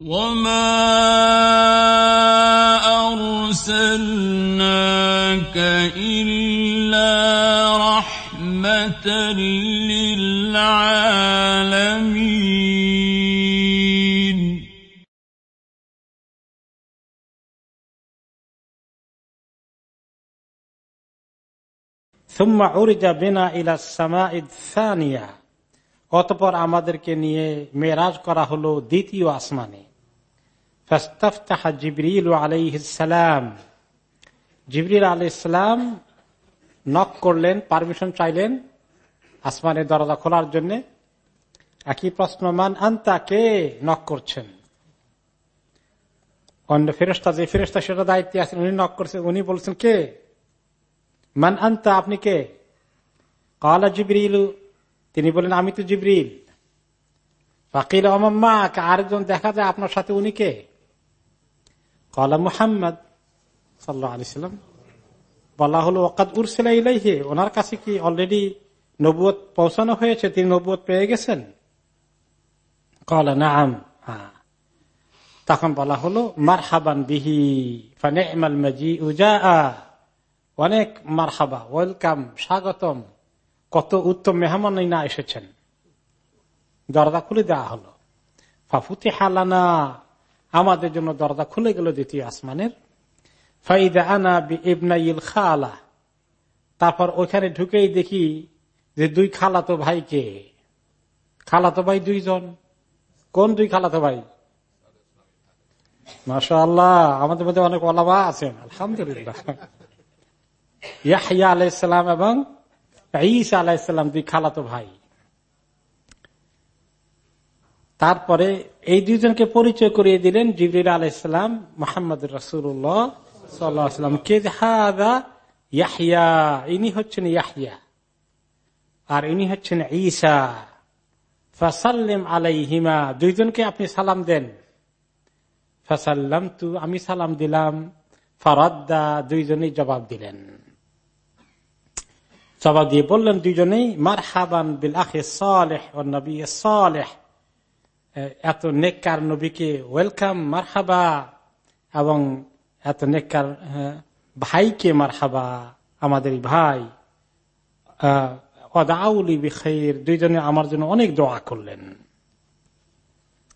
وما أرسلناك إلا رحمة للعالمين ثم عرج بنا الى السماء الثانيه অতপর আমাদেরকে নিয়ে মেরাজ করা হলো দ্বিতীয় আসমানে ফাস্তাফতাহা জিবরিল আলাইহিসসালাম জিবরিল আলাইহিসসালাম নক করলেন পারমিশন চাইলেন আসমানের দরজা খোলার জন্য। একই প্রশ্ন, মান আন্তা? কে নক করছেন? অন্য ফেরস্তা যে ফেরস্তা সেটা দায়িত্বে আছেন, উনি নক করছেন, উনি বলছেন কে? মান আন্তা? আপনি কে? কালা জিবরিলু। তিনি বলেন আমি তো জিবরিল। ফাকিল অমাম্মা আরেকজন দেখা যায় আপনার সাথে, উনি কে? কলা মুহাম্মদ সাল্লাহ আলি সাল্লাম বলা হলো ওকাদ উরসেলা ইলাইহে ওনার কাছে কি অলরেডি নবুয়ত পৌঁছানো হয়েছে? তিনি নবুয়ত পেয়ে গেছেন? কলা নাম হ্যাঁ। তখন বলা হলো মার হাবান বিহি ফানে মাজি উজা অনেক মারহাবা, ওয়েলকাম, স্বাগতম, কত উত্তম মেহমান না এসেছেন। দরজা খুলে দেওয়া হলো। ফাফুতি হালানা আমাদের জন্য দরজা খুলে গেল দ্বিতীয় আসমানের। ফাইদা আনা খালা। তারপর ওইখানে ঢুকেই দেখি যে দুই খালাতো ভাইকে খালাতো ভাই দুইজন। কোন দুই খালাতো ভাই? মাসা আল্লাহ আমাদের মধ্যে অনেক ওলামা আছেন, আলহামদুলিল্লাহ। ইয়াহিয়া আলাইসালাম এবং ঈসা আলাহিসাল্লাম দুই খালাতো ভাই। তারপরে এই দুইজনকে পরিচয় করিয়ে দিলেন জিবরিল আলাইসালাম মোহাম্মদ রসুল্লাহ সাল্লাম। কে হাদা ইয়াহিয়া ইনি হচ্ছেন ইয়াহিয়া আর ইনি হচ্ছেন ঈসা। ফাসাল্লিম আলাইহিমা, দুইজনকে আপনি সালাম দেন। ফাসাল্লাম তু আমি সালাম দিলাম। ফারাদ্দা, দুইজনেই জবাব দিলেন। জবাব দিয়ে বললেন দুইজনেই মার হাবান বিল আখে সালেহ নবী সালেহ। এত নেককার নবীকে ওয়েলকাম মারহাবা, এবং এত নেককার ভাইকে মারহাবা, আমাদের ভাই। অদাউলি বিখের দুইজনে আমার জন্য অনেক দোয়া করলেন।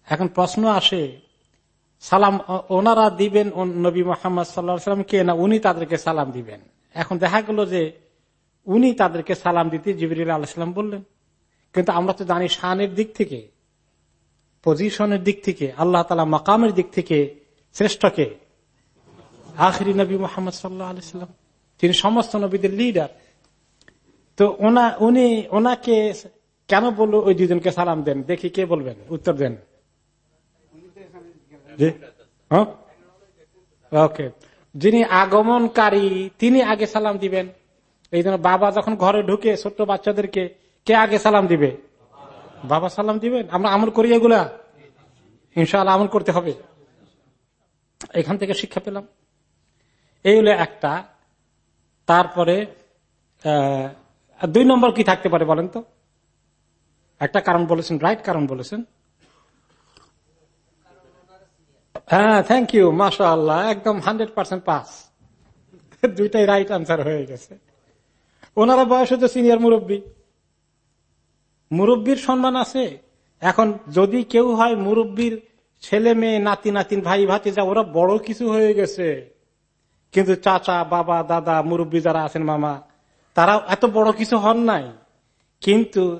এখন প্রশ্ন আসে, সালাম ওনারা দিবেন নবী মোহাম্মদ সাল্লাম কে না উনি তাদেরকে সালাম দিবেন? এখন দেখা গেল যে উনি তাদেরকে সালাম দিতে জিবরিল আলাহিসাম বললেন। কিন্তু আমরা তো জানি শানের দিক থেকে পজিশনের দিক থেকে, আল্লাহ তালা মাকামের দিক থেকে শ্রেষ্ঠকে। আখরি নবী মোহাম্মদ সাল্লাহ আলাইসাল্লাম তিনি সমস্ত নবীদের লিডার তো ওনা, উনি, ওনাকে কেন বলল ওই দুজনকে সালাম দেন? দেখি কে বলবেন? উত্তর দেন। ওকে। যিনি আগমনকারী, তিনি আগে সালাম দিবেন। এই বাবা যখন ঘরে ঢুকে ছোট্ট বাচ্চাদেরকে, কে আগে সালাম দিবে? বাবা সালাম দিবেন? আমরা আমল করি এগুলা? ইনশাল্লাহ আমল করতে হবে। এখান থেকে শিক্ষা পেলাম। এই হলো একটা। তারপরে দুই নম্বর কি থাকতে পারে বলেন তো? একটা কারণ বলেছেন, রাইট কারণ বলেছেন। হ্যাঁ থ্যাংক ইউ মাসা আল্লাহ একদম হান্ড্রেড পার্সেন্ট পাস। দুইটাই রাইট আনসার হয়ে গেছে। ওনারা বয়স হচ্ছে সিনিয়র মুরব্বী। মুরব্বীর সম্মান আছে। এখন যদি কেউ হয় মুরব্বীর ছেলে মেয়ে, নাতি, নাতিন, ভাই, ভাতিজা, ওরা বড় কিছু হয়ে গেছে। কিন্তু চাচা, বাবা, দাদা, মুরব্বী যারা আছেন, মামা তারা এত বড় কিছু হন নাই। কিন্তু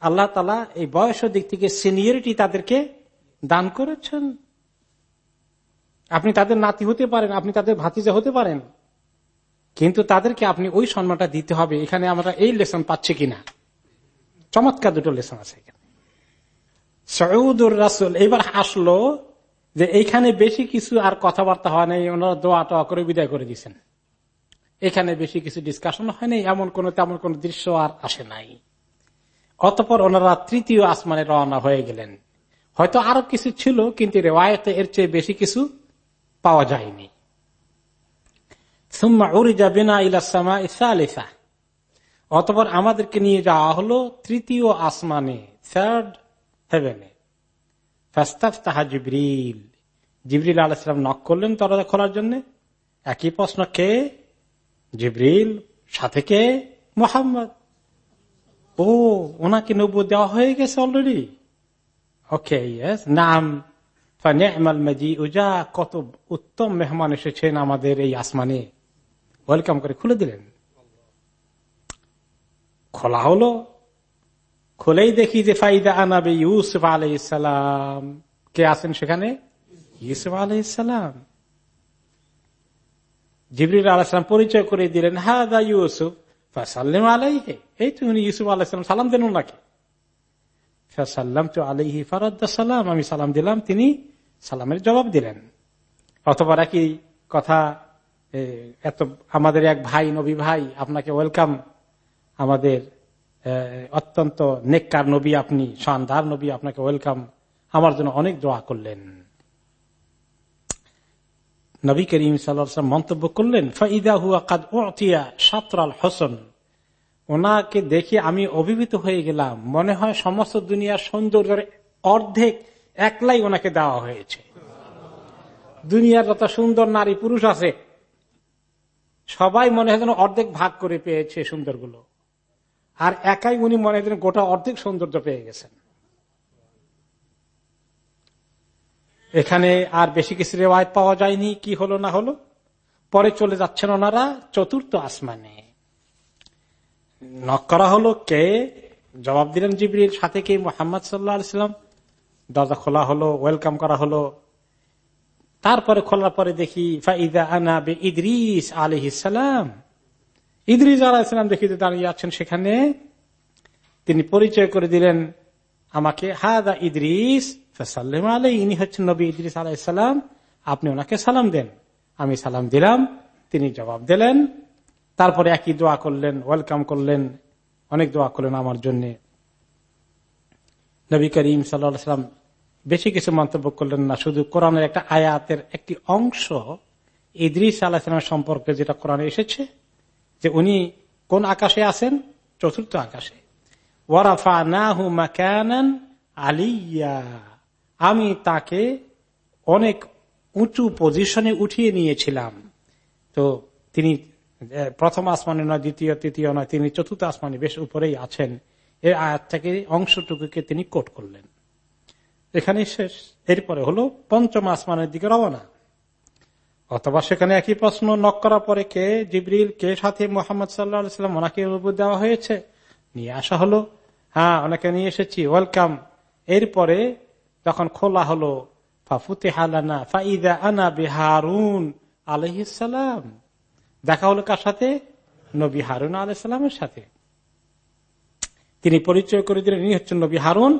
আল্লাহ তালা এই বয়সের দিক থেকে সিনিয়রিটি তাদেরকে দান করেছেন। আপনি তাদের নাতি হতে পারেন, আপনি তাদের ভাতিজা হতে পারেন। কিন্তু তাদেরকে আপনি ওই সম্মানটা দিতে হবে। এখানে আমরা এই লেসন পাচ্ছি কিনা? চমৎকার দুটো লেসন আছে সৌদুর রাসুল এবার আসলো যে এইখানে বেশি কিছু আর কথাবার্তা হয় নাই, ওনারা দোয়া টোয়া করে বিদায় করে দিচ্ছেন এখানে বেশি কিছু ডিসকাশন হয়নি এমন কোন তেমন কোন দৃশ্য আর আসে নাই। অতপর ওনারা তৃতীয় আসমানে রওনা হয়ে গেলেন। হয়তো আরও কিছু ছিল, কিন্তু রেওয়ায়তে এর চেয়ে বেশি কিছু পাওয়া যায়নি। অতপর আমাদেরকে নিয়ে যাওয়া হলো তৃতীয় আসমানে থার্ড হেভেনে ফাস্তাফ তাহা জিবরিল জিবরিল আলাহাম নক করলেন দরজা খোলার জন্য। একই প্রশ্ন, কে? জিবরিল, সাথে কে? মোহাম্মদ। ও, ওনাকে নব্য দেওয়া হয়ে গেছে অলরেডি ওকে ইয়েস নাম। কত উত্তম মেহমান এসেছেন আমাদের এই আসমানে। ওয়েলকাম করে খুলে দিলেন। খোলা হলো। খুলেই দেখি যে ফাইদা আনাবে ইউসুফ আলাইসালাম কে আছেন সেখানে? ইউসুফ আলাইসালাম জিবরিল আলাহাম পরিচয় করে দিলেন হ্যাঁ দা ইউসুফ, ফাসাল্লাম আলাইহে। এই তো উনি ইউসুফ আলাহিসাম সালাম দেন ওনাকে। ফাসাল্লাম তো আলাইহি ফারাদ্দা আমি সালাম দিলাম, তিনি সালামের জবাব দিলেন। অথবা একই কথা এত, আমাদের এক ভাই, নবী ভাই, আপনাকে ওয়েলকাম আমাদের অত্যন্ত নেককার নবী আপনি, শানদার নবী আপনাকে ওয়েলকাম। আমার জন্য অনেক দোয়া করলেন। নবী করিম সাল্লাম মন্তব্য করলেন, ফাইদা হুয়া কাদ ওতিয়া সাতরাল হোসন। ওনাকে দেখে আমি অভিভূত হয়ে গেলাম। মনে হয় সমস্ত দুনিয়ার সৌন্দর্যের অর্ধেক একলাই ওনাকে দেওয়া হয়েছে। দুনিয়ার যত সুন্দর নারী পুরুষ আছে, সবাই মনে হয় যেন অর্ধেক ভাগ করে পেয়েছে সুন্দরগুলো। আর একাই উনি মনে হয় গোটা অর্ধেক সৌন্দর্য পেয়ে গেছেন। এখানে আর বেশি কিছু রেওয়ায়ত পাওয়া যায়নি, কি হলো না হলো? পরে চলে যাচ্ছেন ওনারা চতুর্থ আসমানে। নক করা হলো কে? জবাব দিলেন জিবরির সাথে কে? মোহাম্মদ সাল্লাহাম দরজা খোলা হলো, ওয়েলকাম করা হলো। তারপরে খোলার পরে দেখি, ফাইদা আনা বে ইদরিস আলহিসাম ইদরিস আলাহিসাম দেখি যে দাঁড়িয়ে আছেন সেখানে। তিনি পরিচয় করে দিলেন, আমাকে হাদা ইদরিস সাল্লাম আলাই ইনি হচ্ছেন নবী ইদরিস আলাইসাল্লাম আপনি ওনাকে সালাম দেন। আমি সালাম দিলাম, তিনি জবাব দিলেন। তারপরে একই দোয়া করলেন, ওয়েলকাম করলেন, অনেক দোয়া করলেন আমার জন্য। নবী করিম সাল্লাম বেশি কিছু মন্তব্য করলেন না, শুধু কোরআনের একটা আয়াতের একটি অংশ ইদ্রিস আলাহিসামের সম্পর্কে যেটা কোরআনে এসেছে। যে উনি কোন আকাশে আছেন? চতুর্থ আকাশে। ওয়ারাফা না হু মাকান আলিয়া। আমি তাকে অনেক উঁচু পজিশনে উঠিয়ে নিয়েছিলাম। তো তিনি প্রথম আসমানে নয়, দ্বিতীয়, তৃতীয় নয়, তিনি চতুর্থ আসমানে বেশ উপরেই আছেন। এই আয়াত থেকে অংশটুকুকে তিনি কোট করলেন। এখানে শেষ। এরপরে হলো পঞ্চম আসমানের দিকে রওনা। অথবা সেখানে একই প্রশ্ন নক করার পরে কে জিবরিল, কে সাথে মোহাম্মদ সাল্লাহাম ওনাকে অনুভূত দেওয়া হয়েছে? নিয়ে আসা হলো হ্যাঁ ওনাকে নিয়ে এসেছি, ওয়েলকাম। এরপরে যখন খোলা হলো ফাফুতে হালানা ফাইদা আনা বিহারুন আলহিসাম দেখা হলো কার সাথে? নবী হারুন আলাইসালামের সাথে। তিনি পরিচয় করে দিলেন, ইনি হচ্ছেন নবী হারুন,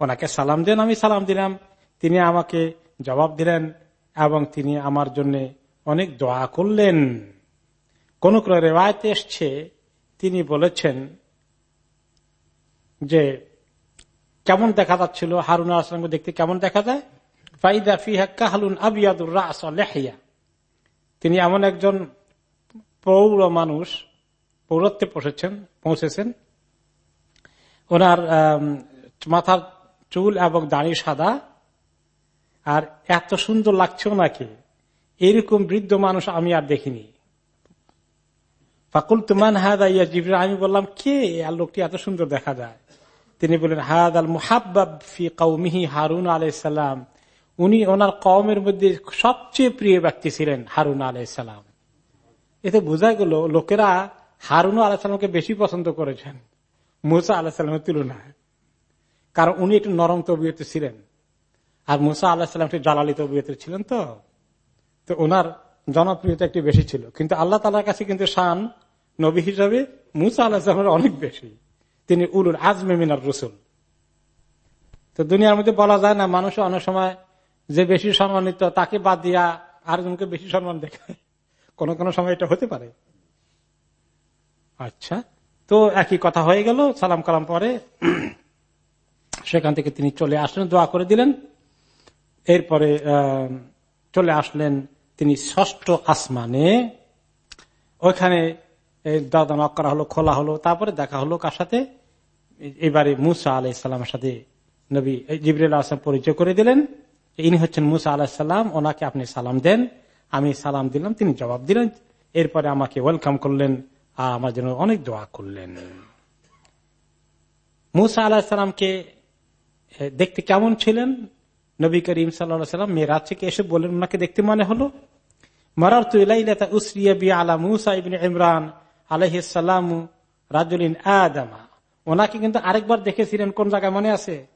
ওনাকে সালাম দেন, আমি সালাম দিলাম। তিনি আমাকে জবাব দিলেন এবং তিনি আমার জন্য অনেক দোয়া করলেন। কোন রেওয়ায়তে এসছে, তিনি বলেছেন যে, কেমন দেখা যাচ্ছিল? হারুন আসলামকে দেখতে কেমন দেখা যায়? ফাইদা ফিহা কাহালুন আবিয়াদুর রাস লেহাইয়া তিনি এমন একজন পৌর মানুষ, পৌরত্বে পৌঁছেছেন পৌঁছেছেন। ওনার মাথার চুল এবং দাঁড়ি সাদা। আর এত সুন্দর লাগছে ওনাকে। এরকম বৃদ্ধ মানুষ আমি আর দেখিনি। ফাকুল তুমান হাদা ইয়া জিবরা আমি বললাম, কে আর লোকটি এত সুন্দর দেখা যায়? তিনি বললেন হায়াদ আল মুহাব্বাব ফি কৌমিহি হারুন আলাইসাল্লাম উনি ওনার কওমের মধ্যে সবচেয়ে প্রিয় ব্যক্তি ছিলেন হারুন আলাইসাল্লাম এতে বোঝা গেল, লোকেরা হারুন আলাহিসামকে বেশি পছন্দ করেছেন, মুসা আলাহিসাল্লামের তুলনায়। কারণ উনি একটু নরম তবিয়তে ছিলেন। আর মুসা আল্লাহাম একটু জালালি তবিয়তে ছিলেন তো। তো ওনার জনপ্রিয়তা একটু বেশি ছিল। কিন্তু আল্লাহ তালার কাছে কিন্তু শান নবী হিসাবে মুসা আল্লাহামের অনেক বেশি। তিনি উলুর আজমে মিনার রসুল। তো দুনিয়ার মধ্যে বলা যায় না মানুষ অনেক সময় যে বেশি সম্মানিত তাকে বাদ দিয়া আরেকজনকে বেশি সম্মান দেখায়। কোন কোন সময় এটা হতে পারে। আচ্ছা তো একই কথা হয়ে গেল, সালাম কালাম পরে সেখান থেকে তিনি চলে আসলেন, দোয়া করে দিলেন। এরপরে চলে আসলেন তিনি ষষ্ঠ আসমানে ওইখানে দাদা করা হলো, খোলা হলো, তারপরে দেখা হলো কার সাথে? এবারে মুসা আলাই সালামের সাথে নবী জিবরুল আসলাম পরিচয় করে দিলেন ইনি হচ্ছেন মুসা আলাহিসাল্লাম ওনাকে আপনি সালাম দেন। আমি সালাম দিলাম, তিনি জবাব দিলেন। এরপরে আমাকে ওয়েলকাম করলেন, আর আমার জন্য অনেক দোয়া করলেন। মুসা আলাহিসাল্লামকে দেখতে কেমন ছিলেন? নবী করিম সাল্লাহ সাল্লাম মেয়েরাজ থেকে এসে বললেন, ওনাকে দেখতে মনে হলো? ওনাকে কিন্তু আরেকবার দেখেছিলেন কোন জায়গায় মনে আছে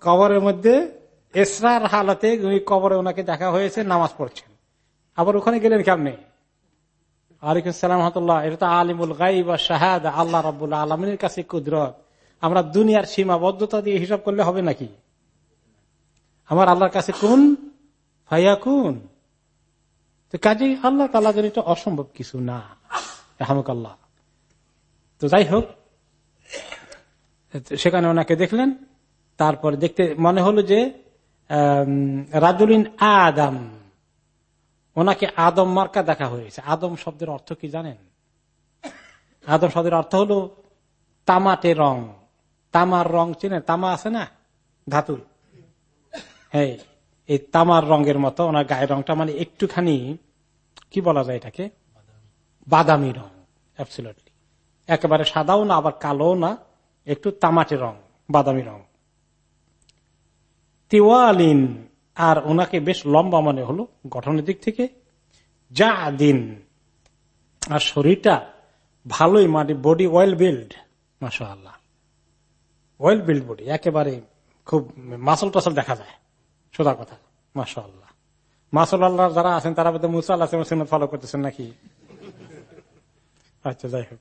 কবরের মধ্যে এসরার কবরে ওনাকে দেখা হয়েছে নামাজ পড়ছেন আবার ওখানে গেলেন কেমনে রহমতুল্লাহ এটা তো আলিমুল গাই বা শাহাদ আল্লাহ রবুল্লাহ আলমিনের কাছে কুদরত আমরা দুনিয়ার সীমাবদ্ধতা দিয়ে হিসাব করলে হবে নাকি? আমার আল্লাহর কাছে কোন ভাইয়া কোন তো কাজেই আল্লাহ তালা যেন এটা অসম্ভব কিছু না। আহমকাল্লাহ তো যাই হোক, সেখানে ওনাকে দেখলেন। তারপর দেখতে মনে হলো যে রাজুলিন আদম। ওনাকে আদম মার্কা দেখা হয়েছে। আদম শব্দের অর্থ কি জানেন? আদম শব্দের অর্থ হলো তামাটে রং। তামার রং চেনে তামা আছে না? ধাতু হ্যাঁ। এই তামার রঙের মতো, ওনার গায়ের রংটা মানে একটুখানি, কি বলা যায় এটাকে? বাদামি রং অ্যাবসুলটলি একেবারে সাদাও না, আবার কালো না, একটু তামাটে রং, বাদামি রং। তিওয়ালিন, আর ওনাকে বেশ লম্বা মনে হলো গঠনের দিক থেকে। যা দিন আর শরীরটা ভালোই মানে বডি ওয়েল বিল্ড মাসা আল্লাহ ওয়েল বিল্ড বডি একেবারে খুব মাসল টাসল দেখা যায়। সোজা কথা। মাসা আল্লাহ মাসল আল্লাহ যারা আছেন, তারা বোধহয় মুসা আল্লাহ ফলো করতেছেন নাকি? আচ্ছা যাই হোক।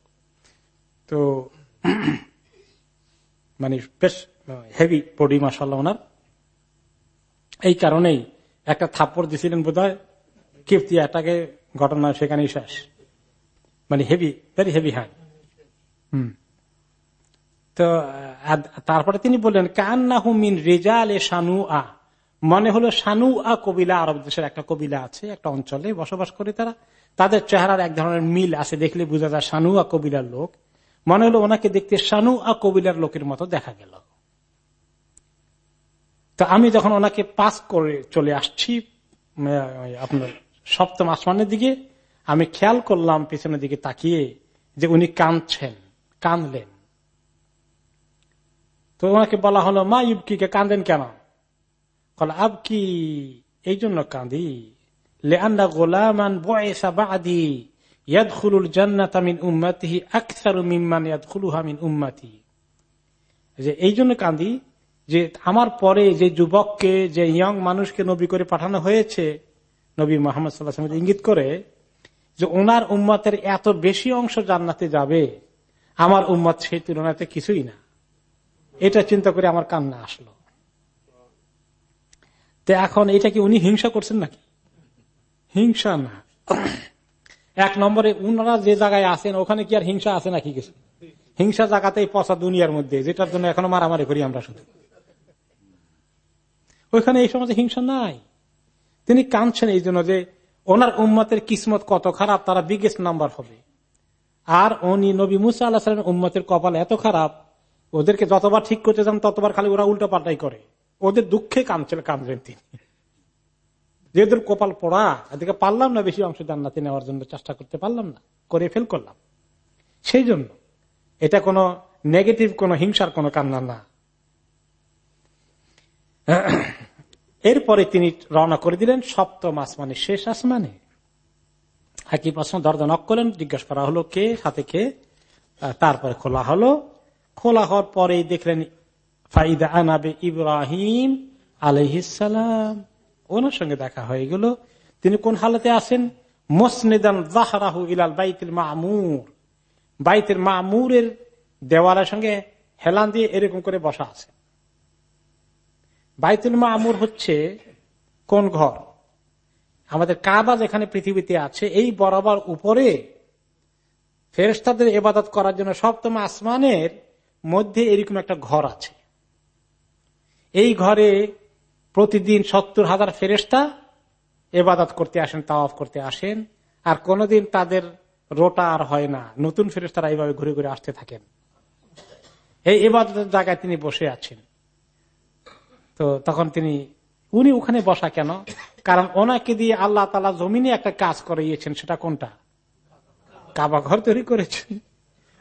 তো মানে বেশ হেভি বডি মাসাল্লাহ ওনার। এই কারণেই একটা থাপ্পড় দিছিলেন বোধ হয় কিপ্তিয়াটাকে ঘটনা সেখানেই শেষ। মানে হেভি ভেরি হেভি হ্যান্ড হম। তো তারপরে তিনি বললেন কান্না হুমিন রেজাল এ সানু আ মনে হলো সানু আ কবিলা আরব দেশের একটা কবিলা আছে, একটা অঞ্চলে বসবাস করে তারা। তাদের চেহারার এক ধরনের মিল আছে, দেখলে বোঝা যায় সানু আ কবিলার লোক। মনে হলো ওনাকে দেখতে সানু আ কবিলার লোকের মতো দেখা গেল। তো আমি যখন ওনাকে পাস করে চলে আসছি আপনার সপ্তম আসমানের দিকে, আমি খেয়াল করলাম পিছনের দিকে তাকিয়ে যে উনি কাঁদছেন, কাঁদলেন। তো ওনাকে বলা হলো, মা ইউবকিকে কাঁদেন কেন? কল আবকি এই জন্য কাঁদি লেআন্না গোলামান বয়সা বাদি ইয়াদখুলুল জান্নাত মিন উম্মাতিহি আকসারু মিম্মান ইয়াদখুলুহা মিন উম্মাতি যে এই জন্য কাঁদি যে আমার পরে যে যুবককে, যে ইয়ং মানুষকে নবী করে পাঠানো হয়েছে, নবী মোহাম্মদ সাল্লাহ ইঙ্গিত করে যে ওনার উম্মতের এত বেশি অংশ জান্নাতে যাবে, আমার উম্মত সেই তুলনাতে কিছুই না। এটা চিন্তা করে আমার কান্না আসলো। তো এখন এটা কি উনি হিংসা করছেন নাকি? হিংসা না। এক নম্বরে উনারা যে জায়গায় আছেন, ওখানে কি আর হিংসা আছে নাকি কিছু? হিংসা জায়গাতেই পচা দুনিয়ার মধ্যে, যেটার জন্য এখনও মারামারি করি আমরা শুধু। ওইখানে এই সমাজে হিংসা নাই। তিনি কাঁদছেন এই জন্য যে ওনার উম্মতের কিসমত কত খারাপ, তারা বিগেস্ট নাম্বার হবে। আর উনি নবী মুসা আল্লাহ উম্মতের কপাল এত খারাপ, ওদেরকে যতবার ঠিক করতে যান, ততবার খালি ওরা উল্টো পাল্টাই করে। ওদের দুঃখে কাঁদছিল কাঁদলেন তিনি। যেহেতু কপাল পড়া, এদিকে পারলাম না বেশি অংশ জান্নাতে নেওয়ার জন্য, চেষ্টা করতে পারলাম না, করে ফেল করলাম। সেই জন্য এটা কোনো নেগেটিভ কোন হিংসার কোন কান্না না। এরপরে তিনি রওনা করে দিলেন, সপ্তম আসমানে, শেষ আসমানে। একই প্রশ্ন, দরজা নক করলেন, জিজ্ঞাসা করা হলো কে, সাথে কে? তারপরে খোলা হলো। খোলা হওয়ার পরে দেখলেন ফাইদা আনাবে ইব্রাহিম আলহিসাম ওনার সঙ্গে দেখা হয়ে গেল। তিনি কোন হালতে আছেন? মোসনেদান জাহরাহু ইলাল বাইতুল মামুর। বাইতুল মামুরের দেওয়ালের সঙ্গে হেলান দিয়ে এরকম করে বসা আছে। বাইতুল মামুর হচ্ছে কোন ঘর? আমাদের কাবা যেখানে পৃথিবীতে আছে, এই বরাবর উপরে ফেরেস্তাদের এবাদত করার জন্য সপ্তম আসমানের মধ্যে এরকম একটা ঘর আছে। এই ঘরে প্রতিদিন সত্তর হাজার ফেরেস্তা এবাদত করতে আসেন, তাওয়াফ করতে আসেন, আর কোনদিন তাদের রোটা আর হয় না। নতুন ফেরেস্তারা এইভাবে ঘুরে ঘুরে আসতে থাকেন। এই এবাদতের জায়গায় তিনি বসে আছেন। তো তখন তিনি, উনি ওখানে বসা কেন? কারণ ওনাকে দিয়ে আল্লাহ তালা জমিনে একটা কাজ করিয়েছেন, সেটা কোনটা? কাবা ঘর তৈরি করেছেন।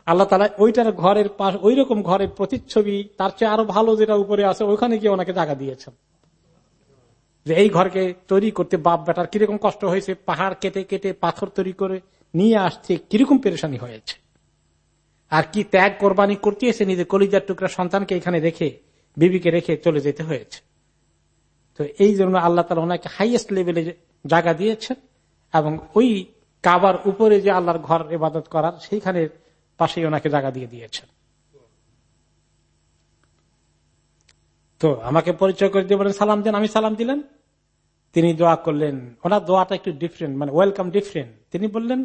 আল্লাহ তালা ওইটার ঘরের পাশ ওই রকম ঘরের প্রতিচ্ছবি তার চেয়ে আরও ভালো যেটা উপরে আছে, ওইখানে গিয়ে ওনাকে জায়গা দিয়েছেন। যে এই ঘরকে তৈরি করতে বাপ বেটার কীরকম কষ্ট হয়েছে, পাহাড় কেটে কেটে পাথর তৈরি করে নিয়ে আসছে, কীরকম পেরেশানি হয়েছে। আর কি ত্যাগ কোরবানি করতে এসে নিজের কলিজার টুকরা সন্তানকে এখানে রেখে, বিবিকে রেখে চলে যেতে হয়েছে। তো এই জন্য আল্লাহ তালা ওনাকে হাইয়েস্ট লেভেলে জায়গা দিয়েছেন এবং ওই কাবার উপরে যে আল্লাহর ঘর ইবাদত করার সেইখানে পাশেই ওনাকে জায়গা দিয়ে দিয়েছেন। তো আমাকে পরিচয় করে দিয়ে বলেন, সালাম দেন, আমি সালাম দিলেন? তিনি দোয়া করলেন। ওনার দোয়াটা একটু ডিফারেন্ট মানে ওয়েলকাম ডিফারেন্ট তিনি বললেন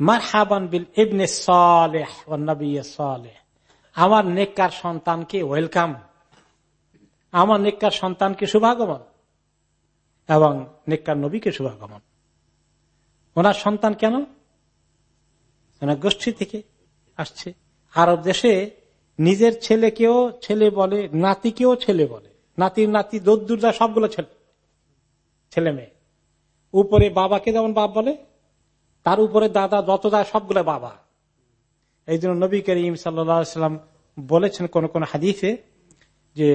মার হাবান বিল ইবনে সালেহ আমার নেককার সন্তানকে ওয়েলকাম আমার নেককার সন্তানকে শুভাগমন এবং নেককার নবীকে শুভাগমন। ওনার সন্তান কেন? ওনার গোষ্ঠী থেকে আসছে। আরব দেশে নিজের ছেলেকেও ছেলে বলে, নাতিকেও ছেলে বলে। নাতির নাতি, দোদ্দুর্দা সবগুলো ছেলে ছেলে মেয়ে। উপরে বাবাকে যেমন বাপ বলে, তার উপরে দাদা যত দা সবগুলো বাবা। এই জন্য নবী করিম সাল্লাম বলেছেন কোন কোন হাদিসে যে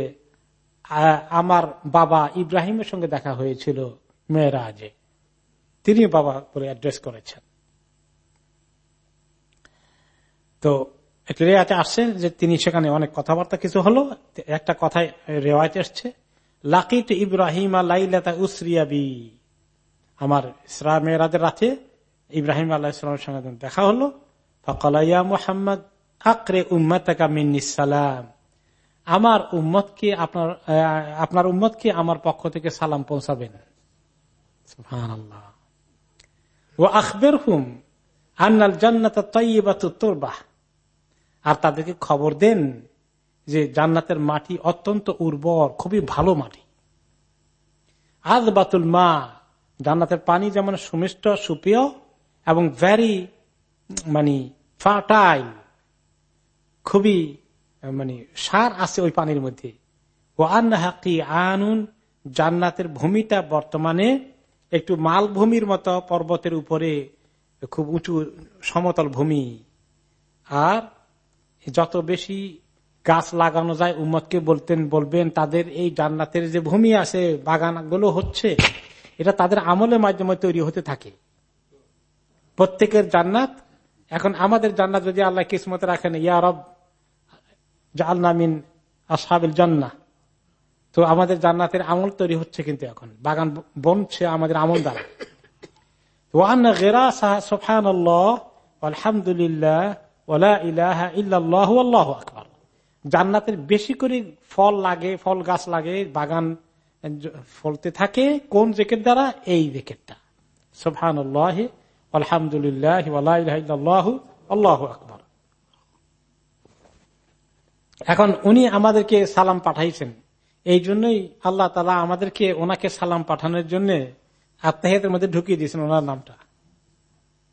আমার বাবা ইব্রাহিমের সঙ্গে দেখা হয়েছিল মেয়েরা মেয়েরাজে। তিনি বাবা বলে অ্যাড্রেস করেছেন। তো একটা রেয়াতে আসছে যে তিনি সেখানে অনেক কথাবার্তা কিছু হলো, একটা কথায় এসছে লাকিট ইব্রাহিম লাইলাতা উসরিয়াবি আমার ইসরা মেয়েরাদের রাতে ইব্রাহিম আল্লাহ ইসলামের সঙ্গে দেখা হলো ফকলাইয়া মোহাম্মদ, আকরে উম্মতাকা মিন্নিসালাম আমার উম্মতকে আপনার আপনার উম্মতকে আমার পক্ষ থেকে সালাম পৌঁছাবেন। ও আখবের হুম আন্নাল জান্নাত তৈবাহ আর তাদেরকে খবর দেন যে জান্নাতের মাটি অত্যন্ত উর্বর, খুবই ভালো মাটি। আজ বাতুল মা, জান্নাতের পানি যেমন সুমিষ্ট, সুপ্রিয় এবং ভ্যারি মানে ফার্টাইল খুবই মানে সার আছে ওই পানির মধ্যে। ও আন্নাহাকি আনুন জান্নাতের ভূমিটা বর্তমানে একটু মালভূমির মতো, পর্বতের উপরে, খুব উঁচু সমতল ভূমি। আর যত বেশি গাছ লাগানো যায়, উম্মতকে বলতেন, বলবেন, তাদের এই জান্নাতের যে ভূমি আছে বাগানগুলো হচ্ছে, এটা তাদের আমলের মাধ্যমে তৈরি হতে থাকে। প্রত্যেকের জান্নাত, এখন আমাদের জান্নাত যদি আল্লাহ কিসমত রাখেন ইয়ারব জালনামিন আসাবিল জান্না তো আমাদের জান্নাতের আমল তৈরি হচ্ছে কিন্তু এখন। বাগান বনছে আমাদের আমল দ্বারা। ওয়ান গেরা সোফান আলহামদুলিল্লাহ আকবর। জান্নাতের বেশি করে ফল লাগে, ফল গাছ লাগে, বাগান ফলতে থাকে, কোন জেকের দ্বারা? এই জেকেরটা। সোফান আলহামদুলিল্লাহ আল্লাহ আকবর। এখন উনি আমাদেরকে সালাম পাঠাইছেন। এই জন্যই আল্লাহ তালা আমাদেরকে ওনাকে সালাম পাঠানোর জন্য আত্মাহিয়াতের মধ্যে ঢুকিয়ে দিয়েছেন ওনার নামটা।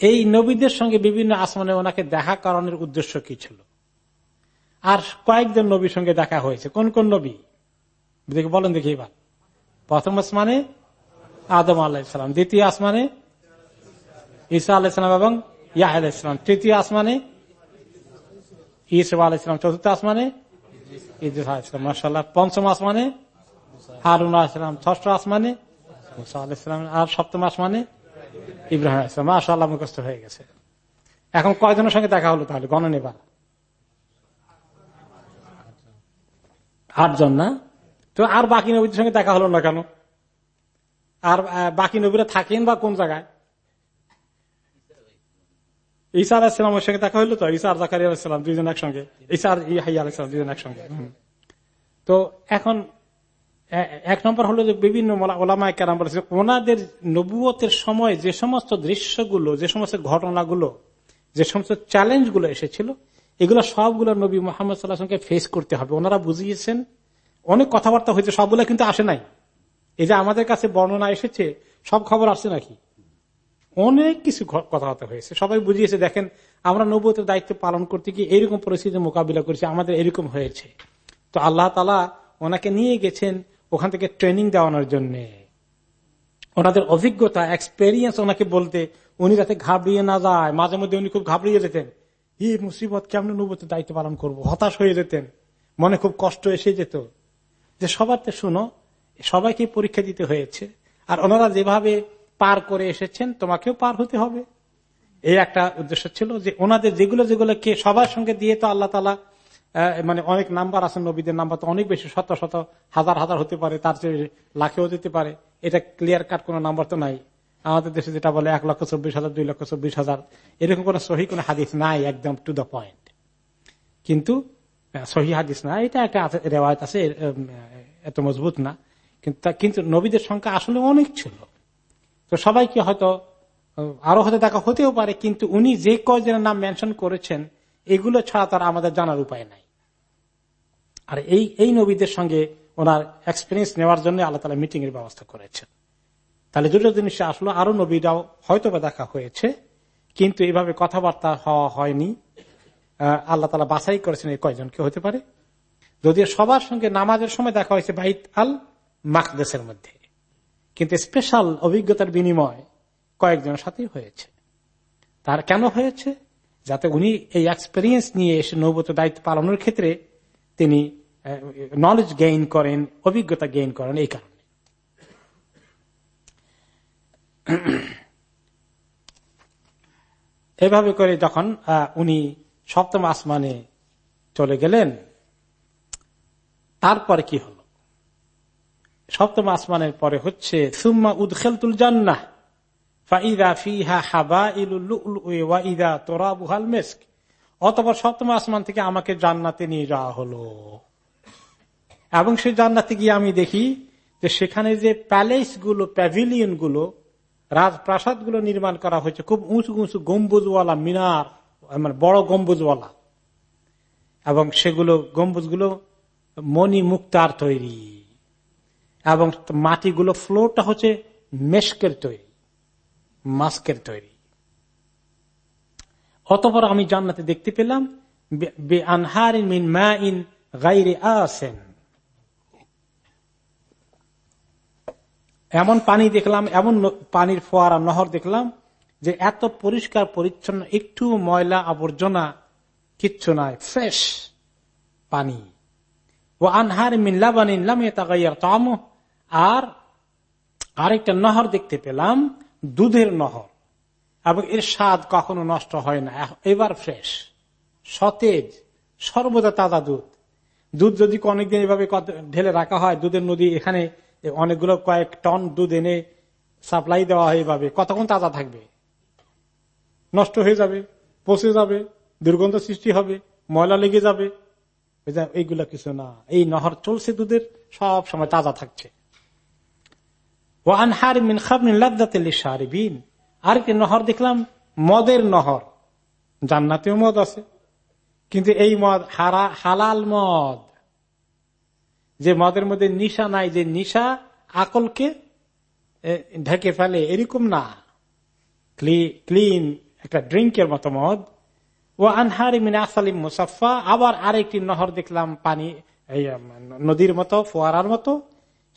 এই নবীদের সঙ্গে বিভিন্ন আসমানে ওনাকে দেখা করানোর উদ্দেশ্য কি ছিল? আর কয়েকজন নবীর সঙ্গে দেখা হয়েছে। কোন কোন নবী? দেখে, বলেন দেখি এবার। প্রথম আসমানে আদম আল্লাহাম দ্বিতীয় আসমানে ঈসা আলাইসালাম এবং ইয়াহ আলাইসালাম তৃতীয় আসমানে ইসব আলাইসালাম চতুর্থ আসমানে ইদ্রিস আলাইসালাম মাসাল্লাহ পঞ্চম আসমানে হারুন আলাইসালাম ষষ্ঠ আসমানে মুসা আর সপ্তম আসমানে ইব্রাহিম আসলাম মাসাল্লাহ মুখস্থ হয়ে গেছে। এখন কয়জনের সঙ্গে দেখা হলো তাহলে? গণন এবার আটজন না? তো আর বাকি নবীদের সঙ্গে দেখা হলো না কেন? আর বাকি নবীরা থাকেন বা কোন জায়গায়? ঈসা সঙ্গে দেখা তো? ঈসা আর আলাহিসাম দুইজন একসঙ্গে। ঈসা আর ইহাই আলাহিসাম দুইজন একসঙ্গে। তো এখন এক নম্বর হলো যে বিভিন্ন ওলামায় কেরাম বলেছে ওনাদের নবুয়তের সময় যে সমস্ত দৃশ্যগুলো, যে সমস্ত ঘটনাগুলো, যে সমস্ত চ্যালেঞ্জগুলো এসেছিল, এগুলো সবগুলো নবী মোহাম্মদ সাল্লাহকে ফেস করতে হবে। ওনারা বুঝিয়েছেন। অনেক কথাবার্তা হয়েছে, সবগুলো কিন্তু আসে নাই। এই যে আমাদের কাছে বর্ণনা এসেছে, সব খবর আসছে নাকি? অনেক কিছু কথাবার্তা হয়েছে। সবাই বুঝিয়েছে, দেখেন, আমরা নবতের দায়িত্ব পালন করতে গিয়ে এরকম পরিস্থিতির মোকাবিলা করেছি, আমাদের এরকম হয়েছে। তো আল্লাহ তালা ওনাকে নিয়ে গেছেন ওখান থেকে ট্রেনিং দেওয়ানোর জন্য। ওনাদের অভিজ্ঞতা এক্সপেরিয়েন্স ওনাকে বলতে, উনি যাতে ঘাবড়িয়ে না যায়, মাঝে মধ্যে উনি খুব ঘাবড়িয়ে যেতেন। ই মুসিবত কেমন নবতের দায়িত্ব পালন করব, হতাশ হয়ে যেতেন। মনে খুব কষ্ট এসে যেত। যে সবার তো শুনো, সবাইকে পরীক্ষা দিতে হয়েছে, আর ওনারা যেভাবে পার করে এসেছেন, তোমাকেও পার হতে হবে। এই একটা উদ্দেশ্য ছিল যে ওনাদের যেগুলো যেগুলো কে সবার সঙ্গে দিয়ে তো আল্লাহ তালা মানে অনেক নাম্বার আছে নবীদের নাম্বার তো অনেক বেশি, শত শত, হাজার হাজার হতে পারে, তার চেয়ে লাখেও দিতে পারে। এটা ক্লিয়ার কাট কোন নাম্বার তো নাই। আমাদের দেশে যেটা বলে এক লক্ষ চব্বিশ হাজার, দুই লক্ষ চব্বিশ হাজার, এরকম কোন সহি কোন হাদিস নাই, একদম টু দ্য পয়েন্ট কিন্তু সহি হাদিস না, এটা একটা রেওয়ায়ত আছে এত মজবুত না। কিন্তু নবীদের সংখ্যা আসলে অনেক ছিল। তো সবাইকে হয়তো আরও হয়তো দেখা হতেও পারে, কিন্তু উনি যে কয়জনের নাম মেনশন করেছেন, এগুলো ছাড়া তার আমাদের জানার উপায় নাই। আর এই এই নবীদের সঙ্গে ওনার এক্সপিরিয়েন্স নেওয়ার জন্য আল্লাহ তালা মিটিং এর ব্যবস্থা করেছেন। তাহলে দুটো জিনিস আসলো, আরও নবীরাও হয়তো বা দেখা হয়েছে, কিন্তু এভাবে কথাবার্তা হওয়া হয়নি। আল্লাহ তালা বাছাই করেছেন এই কয়জনকে হতে পারে? যদি সবার সঙ্গে নামাজের সময় দেখা হয়েছে বাইত আল মাকদেশের মধ্যে, কিন্তু স্পেশাল অভিজ্ঞতার বিনিময় কয়েকজনের সাথেই হয়েছে। তার কেন হয়েছে? যাতে উনি এই এক্সপেরিয়েন্স নিয়ে এসে নৌবত দায়িত্ব পালনের ক্ষেত্রে তিনি নলেজ গেইন করেন, অভিজ্ঞতা গেইন করেন এই কারণে। এভাবে করে যখন উনি সপ্তম আসমানে চলে গেলেন, তারপরে কি হল? সপ্তম আসমানের পরে হচ্ছে, সুম্মা উদ্খেলতুল জান্না অতপর সপ্তম আসমান থেকে আমাকে জান্নাতে নিয়ে যাওয়া হলো। এবং সেই জান্নাতে গিয়ে আমি দেখি যে সেখানে যে প্যালেসগুলো প্যাভিলিয়নগুলো রাজপ্রাসাদগুলো নির্মাণ করা হয়েছে, খুব উঁচু উঁচু গম্বুজওয়ালা মিনার মানে বড় গম্বুজওয়ালা। এবং সেগুলো, গম্বুজগুলো মণি মুক্তার তৈরি। এবং মাটিগুলো ফ্লোরটা হচ্ছে মেস্কের তৈরি, মাস্কের তৈরি। অতপর আমি জান্নাতে দেখতে পেলাম মিন এমন পানি দেখলাম, এমন পানির ফোয়ারা, নহর দেখলাম যে এত পরিষ্কার, পরিচ্ছন্ন, একটু ময়লা আবর্জনা কিচ্ছু নাই, ফ্রেশ পানি। ও আনহার মিল্লাবান আর আরেকটা নহর দেখতে পেলাম, দুধের নহর। এবং এর স্বাদ কখনো নষ্ট হয় না। এবার ফ্রেশ। সতেজ। সর্বদা তাজা দুধ। দুধ যদি অনেকদিন এভাবে ঢেলে রাখা হয়, দুধের নদী এখানে অনেকগুলো কয়েক টন দুধ এনে সাপ্লাই দেওয়া হয় এভাবে, কতক্ষণ তাজা থাকবে? নষ্ট হয়ে যাবে, পচে যাবে, দুর্গন্ধ সৃষ্টি হবে, ময়লা লেগে যাবে। এইগুলা কিছু না। এই নহর চলছে দুধের, সব সময় তাজা থাকছে। আরেকটি নহর দেখলাম, মদের নহর। জান্নাতেও মদ আছে, কিন্তু এই মদ হারা, হালাল মদ। যে মদের মধ্যে নিশা নাই, যে নিশা আকলকে ঢেকে ফেলে, এরকম না। ক্লিন একটা ড্রিঙ্কের মতো মদ। ও আনহারি মিন আসালিম মুসাফা আবার আরেকটি নহর দেখলাম, পানি নদীর মতো, ফোয়ারার মতো।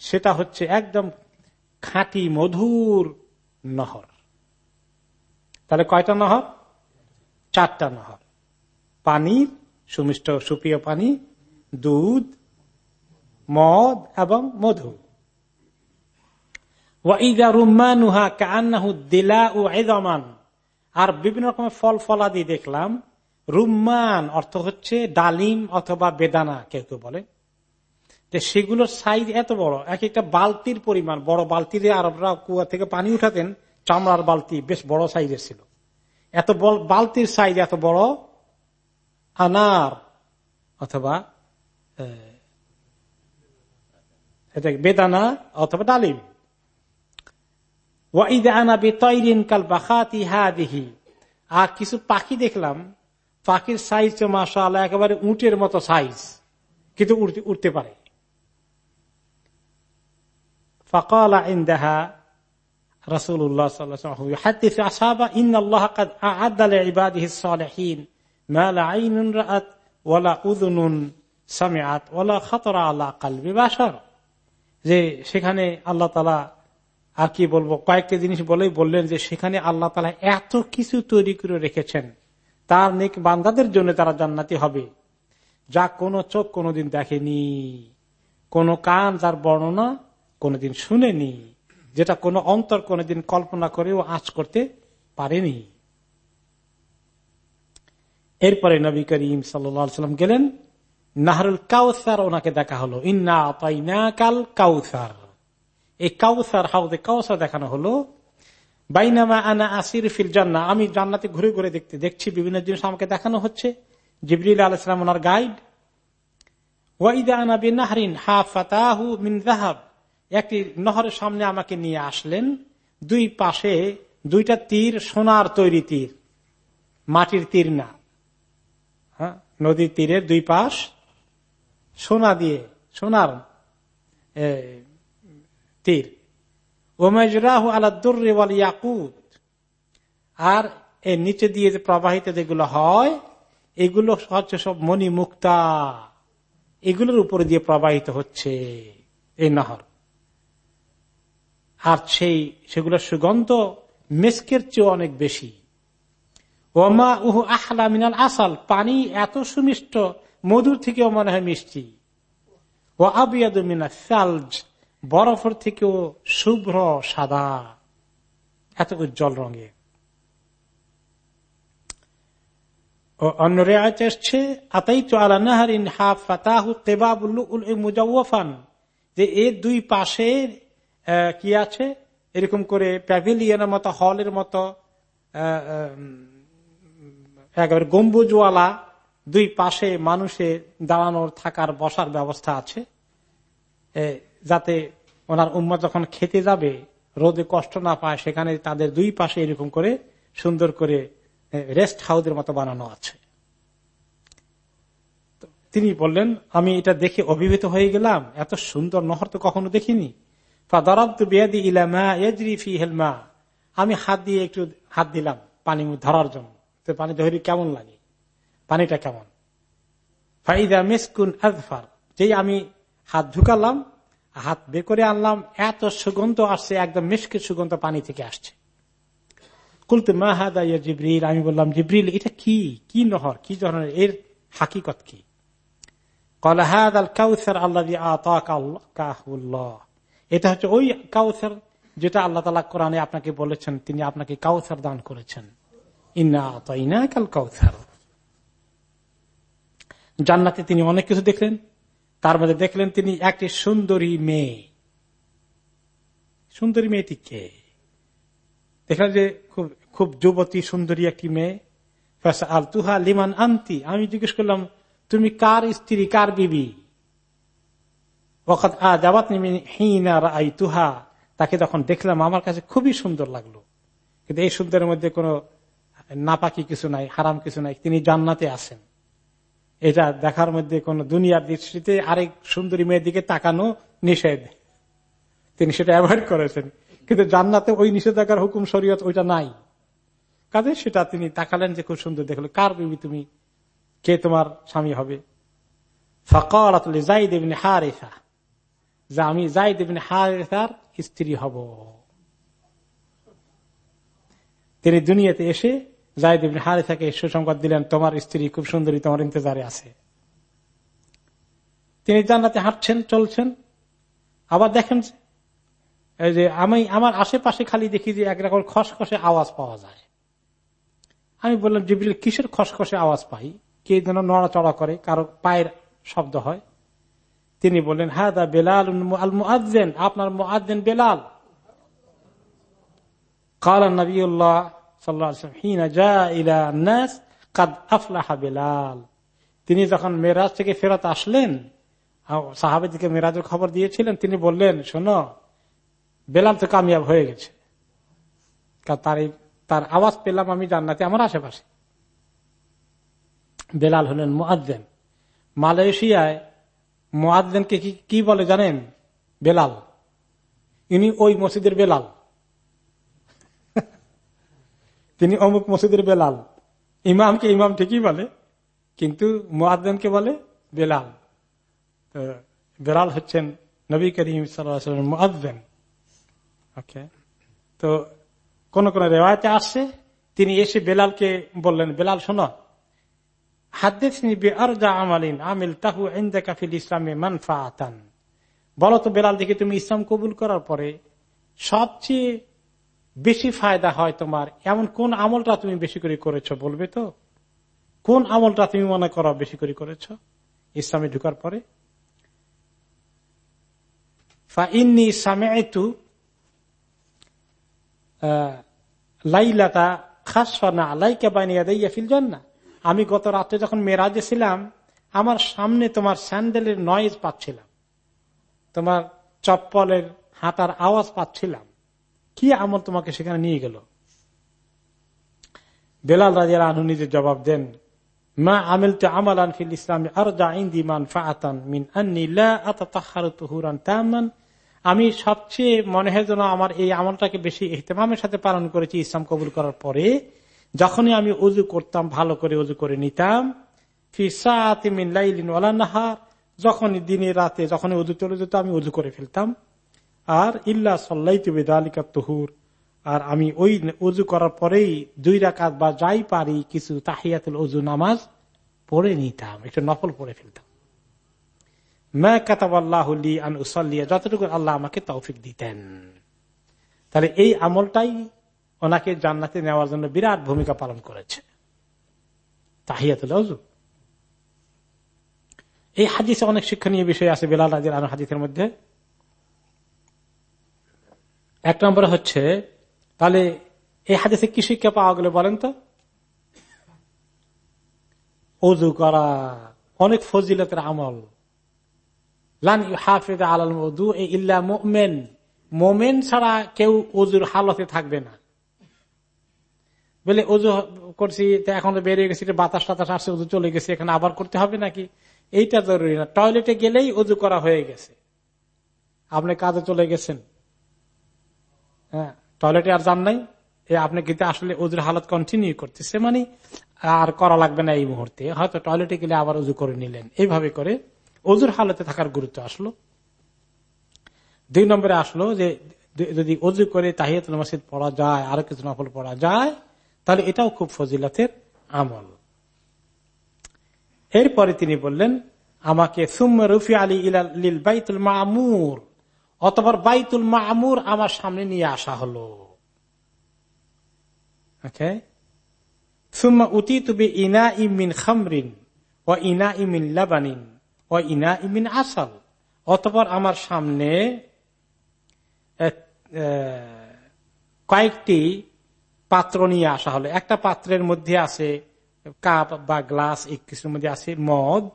সেটা হচ্ছে একদম খাঁটি, মধুর নহর। তাহলে কয়টা নহর? চারটা নহর। পানির সুমিষ্ট সুপ্রিয় পানি, দুধ, মদ এবং মধু। আর বিভিন্ন রকমের ফল ফলাদি দেখলাম। রুম্মান অর্থ হচ্ছে ডালিম অথবা বেদানা, কেউ কেউ বলে। সেগুলোর সাইজ এত বড়, এক একটা বালতির পরিমাণ, বড় বালতিতে আরবরা কুয়া থেকে পানি উঠাতেন চামড়ার বালতি বেশ বড় সাইজের ছিল। এত বালতির সাইজ এত বড়, আনার অথবা বেদানা অথবা ডালিম। আর কিছু পাখি দেখলাম, পাখির সাইজ তো মাসা একেবারে উটের মতো সাইজ, কিন্তু উঠতে পারে। ফকালা ইন্দাহা আইনুন যে সেখানে আল্লাহ তালা আর কি বলব, কয়েকটা জিনিস বলেই বললেন যে সেখানে আল্লাহ তালা এত কিছু তৈরি করে রেখেছেন। তার নেক বান্দাদের জন্য তারা জান্নাতি হবে। যা কোনো চোখ কোনোদিন দেখেনি, কোনো কান যার বর্ণনা কোনোদিন শুনেনি। যেটা কোনো অন্তর কোনোদিন কল্পনা করেও আঁচ করতে পারেনি। এরপরে নবী করিম সাল্লাম গেলেন, নাহরুল কাউসার ওনাকে দেখা হলো। ইন্না তাইনা কাল কাউসার। এই কাউসার হাউদে কাউসার দেখানো হলো, বাইনামা আনা আসির ফিল জান্না আমি জান্নাতে ঘুরে ঘুরে দেখতে দেখছি, বিভিন্ন জিনিস আমাকে দেখানো হচ্ছে। জিবরিল আলাইসালাম ওনার গাইড ওয়াইদা আনা বিনাহরিন হা ফাতাহু মিন জাহাব একটি নহরের সামনে আমাকে নিয়ে আসলেন। দুই পাশে দুইটা তীর, সোনার তৈরি তীর, মাটির তীর না। হ্যাঁ নদীর তীরের দুই পাশ, সোনা দিয়ে, সোনার তীর। ওমেজরাহ আলাদুর ইয়াকুত আর এর নিচে দিয়ে যে প্রবাহিত যেগুলো হয়, এগুলো হচ্ছে সব মণি মুক্তা এগুলোর উপরে দিয়ে প্রবাহিত হচ্ছে এই নহর। আর সেই, সেগুলোর সুগন্ধ মেস্কের চেয়ে অনেক বেশি। ওমা উহু আহলা মিনাল আসাল, পানি এত সুমিষ্ট, মধুর থেকেও মনে হয় মিষ্টি। ও আবিয়াদ মিনা সালজ, বরফের থেকেও শুভ্র সাদা। এত উজ্জ্বল রঙের অন্য রেয়াজ এসছে আতাই তো আলা নাহারিন হা ফাতাহু তেবাবুল মুজাওয়াফান, যে এর দুই পাশে কি আছে? এরকম করে প্যাভিলিয়নের মতো হলের মতো একেবারে গম্বুজওয়ালা দুই পাশে মানুষের দাঁড়ানোর, থাকার, বসার ব্যবস্থা আছে। যাতে ওনার উম্মত যখন খেতে যাবে, রোদে কষ্ট না পায়, সেখানে তাদের দুই পাশে এরকম করে সুন্দর করে রেস্ট হাউসের মতো বানানো আছে। তিনি বললেন, আমি এটা দেখে অভিভূত হয়ে গেলাম। এত সুন্দর নহর তো কখনো দেখিনি। আমি হাত দিয়ে একটু হাত দিলাম পানি ধরার জন্য। তো পানি ধরি কেমন লাগে? পানিটা কেমন? ফাইদা মিসকুন আজফার যেই আমি হাত ঢুকালাম, হাত বের করে আনলাম, এত সুগন্ধ আসছে, একদম মিসকে সুগন্ধ পানি থেকে আসছে। কুলতে মাহাদা জিব্রিল? আমি বললাম, জিব্রিল, এটা কি? কি নহর? কি ধরনের? এর হাকিকত কি? কলাহাদ আল কাউসার আল্লাহ। এটা হচ্ছে ওই কাউসার যেটা আল্লাহ তালা কোরআনে আপনাকে বলেছেন, তিনি আপনাকে কাউসার দান করেছেন। ইনা কাল জান্নাতে তিনি অনেক কিছু দেখলেন, তার মধ্যে দেখলেন তিনি একটি সুন্দরী মেয়ে। সুন্দরী মেয়েটি কে? দেখলেন যে খুব খুব যুবতী, সুন্দরী একটি মেয়ে। আল তুহা লিমান আন্তি। আমি জিজ্ঞেস করলাম, তুমি কার স্ত্রী, কার বিবি? তুহা তাকে যখন দেখলাম, আমার কাছে খুবই সুন্দর লাগল। কিন্তু এই সুন্দরের মধ্যে কোনো নাপাকি কিছু নাই, হারাম কিছু নাই, তিনি জান্নাতে আছেন। এটা দেখার মধ্যে কোন দুনিয়ার দৃষ্টিতে আরেক সুন্দরী মেয়ের দিকে তাকানো নিষেধ। তিনি সেটা অ্যাভয়েড করেছেন। কিন্তু জান্নাতে ওই নিষেধাজ্ঞার হুকুম, শরীয়ত ওইটা নাই। কাজে সেটা তিনি তাকালেন যে খুব সুন্দর দেখল। কার বিবি তুমি? কে তোমার স্বামী হবে? ফকাল হারেসা। যে আমি যাই দেবেন হারেসার স্ত্রী হব। তিনি দুনিয়াতে এসে যাই দেবেন হারেসাকে সুসংবাদ দিলেন, তোমার স্ত্রী খুব সুন্দরী, তোমার ইন্তজারে আছে। তিনি জান্নাতে হাঁটছেন, চলছেন। আবার দেখেন যে আমি আমার আশেপাশে খালি দেখি যে একরকম খসখসে আওয়াজ পাওয়া যায়। আমি বললাম জিবিল কিসের খসখসে আওয়াজ পাই? কে যেন নড়াচড়া করে, কারও পায়ের শব্দ হয়। তিনি বললেন দা বেলাল আল মুআজেন আপনার মুআজেন বেলাল। কালা নবীল্লাহ তিনি যখন মেরাজ থেকে ফেরত আসলেন সাহাবেদিকে মেরাজের খবর দিয়েছিলেন, তিনি বললেন, শোনো, বেলাল তো কামিয়াব হয়ে গেছে। তার তার আওয়াজ পেলাম আমি জান্নাতে আমার আশেপাশে। বেলাল হলেন মুআজেন মালয়েশিয়ায় মোয়াদ্দেনকে কি বলে জানেন? বেলাল। ইনি ওই মসজিদের বেলাল। তিনি অমুক মসজিদের বেলাল। ইমামকে ইমাম ঠিকই বলে, কিন্তু মোয়াদ্দেনকে বলে বেলাল। তো বেলাল হচ্ছেন নবী করিম সাল্লাম ওকে? তো কোন কোন রেওয়ায়তে আসছে তিনি এসে বেলালকে বললেন, বেলাল, শোনো। বলো তো বেলাল দেখে তুমি ইসলাম কবুল করার পরে সবচেয়ে বেশি ফায়দা হয় তোমার, এমন কোন আমলটা তুমি বেশি করে করেছ বলবে তো? কোন আমলটা তুমি মনে করো বেশি করে করেছ ইসলামে ঢুকার পরে? লাইলাতা খাসনা লাইকা বানিয়া দেয়া ফিল না আমি গত রাত্রে যখন মেরাজে ছিলাম, আমার সামনে তোমার স্যান্ডেলের নয়েজ পাচ্ছিলাম। তোমার চপ্পলের হাঁটার আওয়াজ পাচ্ছিলাম। কি আমল তোমাকে সেখানে নিয়ে গেল? বেলাল রাজিয়ার আনু নিজে জবাব দেন, মা আমিল তো আমাল আনফিল ইসলাম আর মান ফাতান মিন তামান। আমি সবচেয়ে মনে হয় যেন আমার এই আমলটাকে বেশি এহতেমামের সাথে পালন করেছি ইসলাম কবুল করার পরে। যখনই আমি উজু করতাম, ভালো করে উজু করে নিতাম। নাহার, যখনই দিনে রাতে যখন উজু চলে যেত, আমি উজু করে ফেলতাম। আর ইল্লা সাল্লাই আলিকা তহুর, আর আমি ওই উজু করার পরেই দুই রাকাত বা যাই পারি কিছু তাহিয়াতুল উজু নামাজ পড়ে নিতাম, একটু নফল পড়ে ফেলতাম। যতটুকু আল্লাহ আমাকে তৌফিক দিতেন। তাহলে এই আমলটাই ওনাকে জান্নাতে নেওয়ার জন্য বিরাট ভূমিকা পালন করেছে। তাহিয়াতুল অজু এই হাদিসে অনেক শিক্ষণীয় বিষয় আছে বেলাল রাজের আনু হাদিসের মধ্যে। এক নম্বরে হচ্ছে, তাহলে এই হাদিসে কি শিক্ষা পাওয়া গেলে বলেন তো? অজু করা অনেক ফজিলতের আমল। লান হাফিজ আলাল ইল্লা মোমেন। মোমেন ছাড়া কেউ অজুর হালতে থাকবে না। বলে অজু করছি এখন বেরিয়ে গেছি বাতাস টাতাস আসছে, অজু চলে গেছে, এখানে আবার করতে হবে নাকি? এইটা জরুরি না। টয়লেটে গেলেই অজু করা হয়ে গেছে। আপনি কাজে চলে গেছেন। হ্যাঁ টয়লেটে আর যান নাই। আপনি কিন্তু আসলে অজুর হালত কন্টিনিউ করতেছে মানে আর করা লাগবে না এই মুহূর্তে। হয়তো টয়লেটে গেলে আবার উজু করে নিলেন। এইভাবে করে অজুর হালতে থাকার গুরুত্ব আসলো। দুই নম্বরে আসলো যে, যদি অজু করে তাহিয়াতুল মসজিদ পড়া যায় আরও কিছু নফল পড়া যায় তাহলে এটাও খুব ফজিলতের আমল। এরপরে তিনি বললেন, আমাকে রুফি আলী ইলাল বাইতুল মামুর, অতপর বাইতুল মামুর আমার সামনে নিয়ে আসা হলো। সুম্মা উতি তুবি ইনা ইমিন খামরিন ও ইনা ইমিন লাবানিন ও ইনা ইমিন আসাল। অতপর আমার সামনে কয়েকটি পাত্র নিয়ে আসা হলো। একটা পাত্রের মধ্যে আছে কাপ বা গ্লাস, এই কিছুর মধ্যে আছে মদ,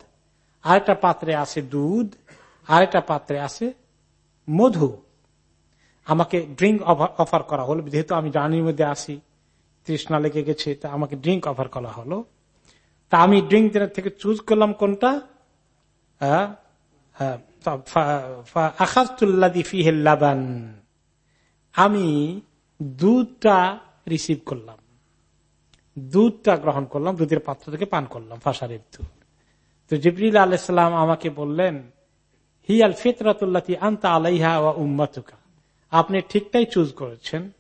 আরেকটা পাত্রে আছে দুধ, আরেকটা পাত্রে আছে মধু। আমাকে ড্রিঙ্ক অফার করা হলো। যেহেতু আমি জার্নির মধ্যে আসি তৃষ্ণা লেগে গেছে, তা আমাকে ড্রিঙ্ক অফার করা হলো। তা আমি ড্রিঙ্ক থেকে চুজ করলাম কোনটা? আমি দুধটা রিসিভ করলাম। দুধটা গ্রহণ করলাম, দুধের পাত্র থেকে পান করলাম ফাঁসারের দুধ। তো জিবরিল আলাইসালাম আমাকে বললেন হি আল ফিতরাতুল্লাতি আন্তা আলাইহা ও উম্মাতুকা। আপনি ঠিকটাই চুজ করেছেন।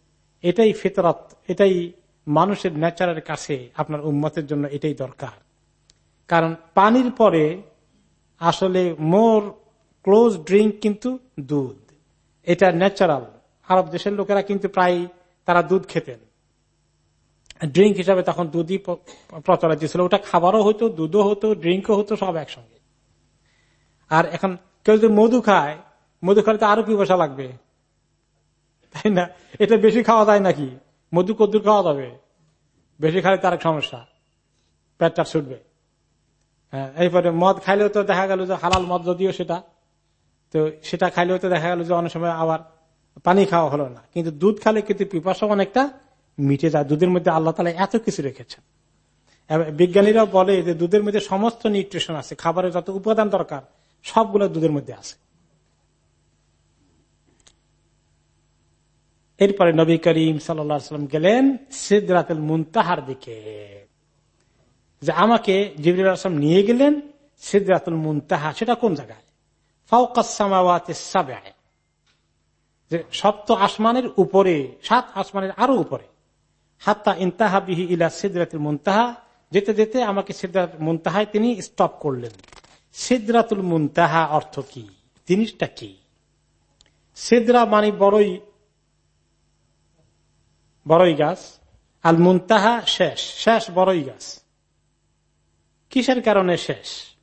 এটাই ফিতরত, এটাই মানুষের ন্যাচারের কাছে আপনার উম্মতের জন্য এটাই দরকার। কারণ পানির পরে আসলে মোর ক্লোজ ড্রিঙ্ক কিন্তু দুধ। এটা ন্যাচারাল। আরব দেশের লোকেরা কিন্তু প্রায় তারা দুধ খেতেন। ড্রিঙ্ক হিসাবে তখন দুধই প্রচলিত ছিল। ওটা খাবারও হতো দুধও হতো ড্রিঙ্কও হতো সব একসঙ্গে। আর এখন কেউ যদি মধু খায় মধু খালে তো আরও বসা লাগবে। তাই না? এটা বেশি খাওয়া যায় নাকি? মধু কদ্দুর খাওয়া যাবে। বেশি খালে তার সমস্যা। পেটটা ছুটবে। হ্যাঁ, এরপরে মদ খাইলেও তো দেখা গেল যে হালাল মদ যদিও সেটা তো সেটা খাইলেও তো দেখা গেল যে অনেক সময় আবার পানি খাওয়া হলো না। কিন্তু দুধ খালে কিন্তু পিপাসা অনেকটা মিটে যায়, দুধের মধ্যে আল্লাহ তালা এত কিছু রেখেছেন। বিজ্ঞানীরা বলে যে দুধের মধ্যে সমস্ত নিউট্রিশন আছে, খাবারের যত উপাদান দরকার, সবগুলো দুধের মধ্যে আছে। এরপরে নবী করিম সাল্লাম গেলেন সিদ্ধাতুল মুনতাহার দিকে, যে আমাকে জিবরুল আসলাম নিয়ে গেলেন সিদ্ধাতুল মুনতাহা সেটা কোন জায়গায়? সপ্ত আসমানের উপরে, সাত আসমানের আরও উপরে। হাত্তা ইন্তাহা বিহি ইলা সিদ্ধাতুল মুনতাহা। যেতে যেতে আমাকে সিদ্ধাত মুনতাহায় তিনি স্টপ করলেন। সিদ্ধাতুল মুনতাহা অর্থ কি? জিনিসটা কি? সিদ্রা মানে বড়ই বড়ই গাছ। আল মুনতাহা শেষ। শেষ বড়ই গাছ। কিসের কারণে শেষ?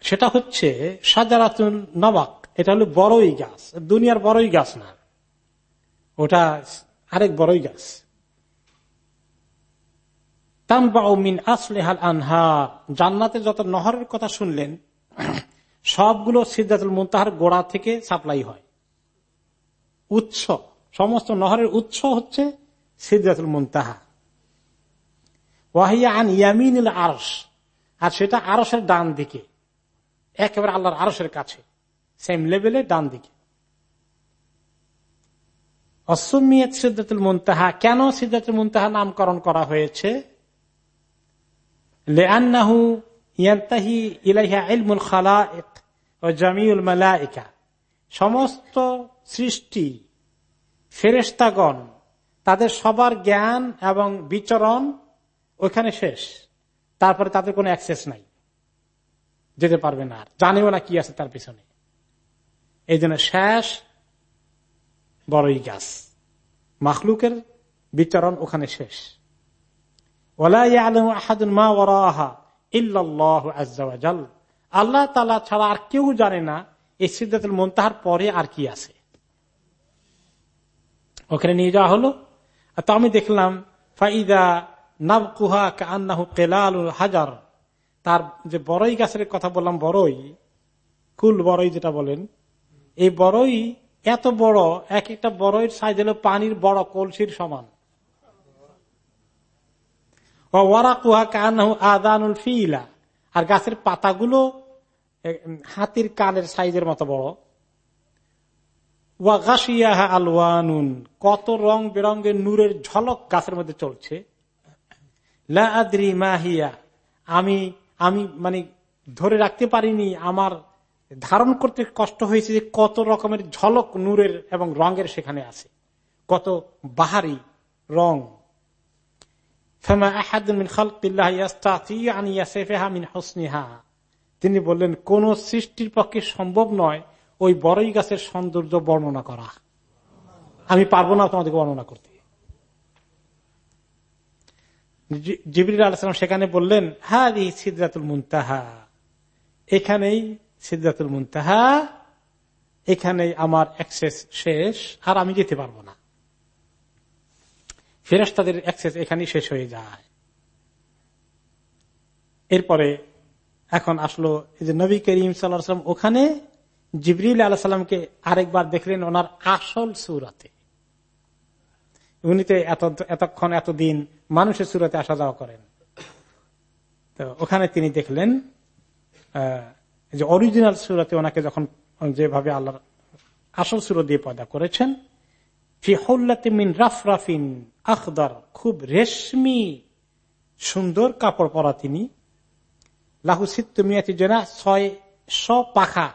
সেটা হচ্ছে সাজারাতুন নবাক। এটা হলো বড়ই গাছ। দুনিয়ার বড়ই গাছ না। ওটা আরেক বড়ই গাছ। তানবাউমিন আসলেহাল আনহার। জান্নাতে যত নহরের কথা শুনলেন, সবগুলো সিদ্ধাতুল মুন্তাহার গোড়া থেকে সাপ্লাই হয়। উৎস, সমস্ত নহরের উৎস হচ্ছে সিদ্ধাতুল মুন্তাহা। ওয়াহিয়া আন ইয়ামিন আরস আর সেটা আরসের ডান দিকে। একেবারে আল্লাহর আরসের কাছে। সেম লেভেলে ডান দিকে। অসমিয়ত সিদ্ধাতুল মুন্তাহা, কেন সিদ্ধাতুল মুন্তাহা নামকরণ করা হয়েছে? লেআনাহু ইয়ান্তাহি ইলাইহা ইলমুল খালাইক সমস্ত সৃষ্টি ফেরেস্তাগণ তাদের সবার জ্ঞান এবং বিচরণ ওইখানে শেষ। তারপরে তাদের কোনো অ্যাক্সেস নাই। যেতে পারবে না আর। জানেও না কি আছে তার পিছনে। এই জন্য শেষ বড়ই গাছ। মাখলুকের বিচরণ ওখানে শেষ। আল্লাহ তালা ছাড়া আর কেউ জানে না এই সিদ্ধাতুল মন্তাহার পরে আর কি আছে। ওখানে নিয়ে যাওয়া হলো। তো আমি দেখলাম, ফাইদা নাবকুহা কান্নাহু কেলাল হাজার। তার যে বড়ই গাছের কথা বললাম, বড়ই, কুল বড়ই যেটা বলেন, এই বড়ই এত বড়, এক একটা বড়ইয়ের সাইজ হলো পানির বড় কলসির সমান। ওয়ারাকুহা কান্নাহু আদানুল ফিলা। আর গাছের পাতাগুলো হাতির কানের সাইজের মতো বড়। ওয়াগাশিয়াহা আলওয়ানুন। কত রং বেরঙ্গের নূরের ঝলক গাছের মধ্যে চলছে। মাহিয়া আমি আমি মানে ধরে রাখতে পারিনি আমার ধারণ করতে কষ্ট হয়েছে যে কত রকমের ঝলক নূরের এবং রঙের সেখানে আছে। কত বাহারি রং। তিনি বললেন, কোন সৃষ্টির পক্ষে সম্ভব নয় ওই বড়ই গাছের সৌন্দর্য বর্ণনা করা। আমি পারব না তোমাদেরকে বর্ণনা করতে। জিবির আলাম সেখানে বললেন হ্যাঁ সিদ্ধাতুল মুনতাহা। এখানেই সিদ্ধাতুল মুনতাহা, এখানেই আমার অ্যাক্সেস শেষ, আর আমি যেতে পারব না। ফেরেস তাদের অ্যাক্সেস এখানেই শেষ হয়ে যায়। এরপরে এখন আসলো যে নবী করিম সাল্লাম ওখানে জিবরিল আল্লাহ সাল্লামকে আরেকবার দেখলেন ওনার আসল সুরাতে। উনি তো এত, এতক্ষণ, এতদিন মানুষের সুরতে আসা যাওয়া করেন। তো ওখানে তিনি দেখলেন যে অরিজিনাল সুরতে ওনাকে যখন যেভাবে আল্লাহ আসল সুর দিয়ে পয়দা করেছেন মিন রাফরাফিন আখদার, খুব রেশমি সুন্দর কাপড় পরা তিনি। লাহু সিত্তুমিয়াতি জনা ছয় শ পাখা।